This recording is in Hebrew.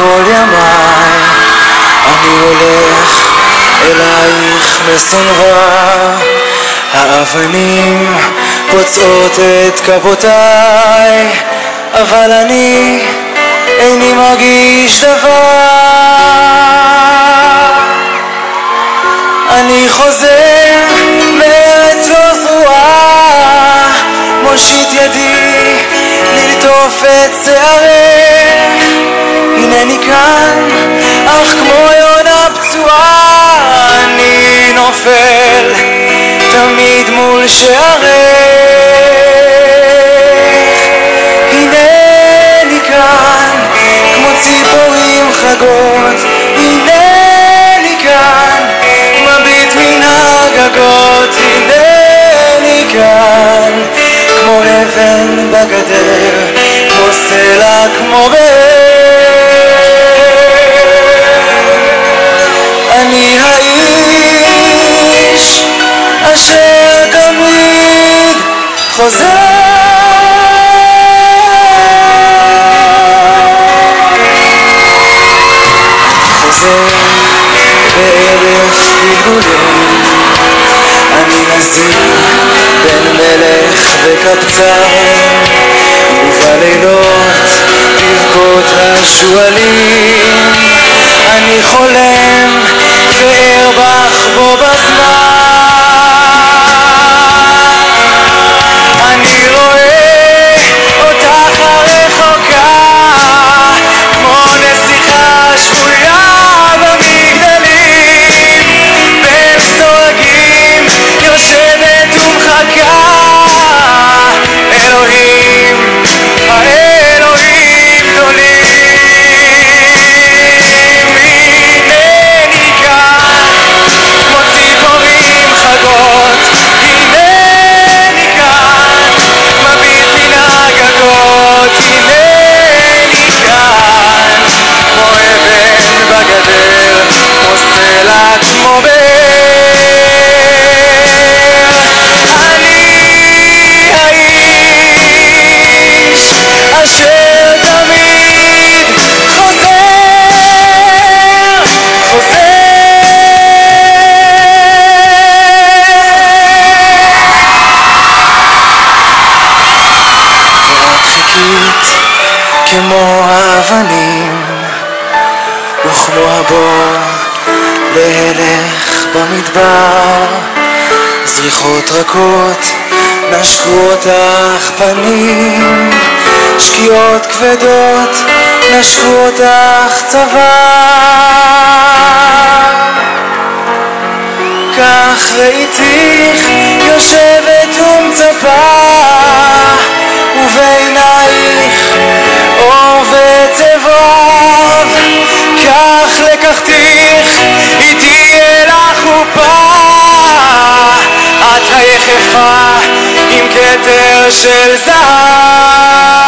כל ימיי אני הולך אלייך מסונבר האבנים פוצעות את כפותיי אבל אני איני מרגיש דבר. אני חוזר מארץ לא זרועה מושיט ידי ללטוף את שערך הנני כאן אך כמו יונה פצועה אני נופל תמיד מול שערך הנני כאן כמו ציפורים חגות. הנני כאן מביט מן הגגות. הנני כאן כמו אבן בגדר כמו סלע כמו וקבצן ובלילות לבכות השועלים כמו האבנים וכמו הבור להלך במדבר. זריחות רכות נשקו אותך פנים שקיעות כבדות נשקו אותך צוואר כך ראיתיך יושבת ומצפה ובעינייך של זהב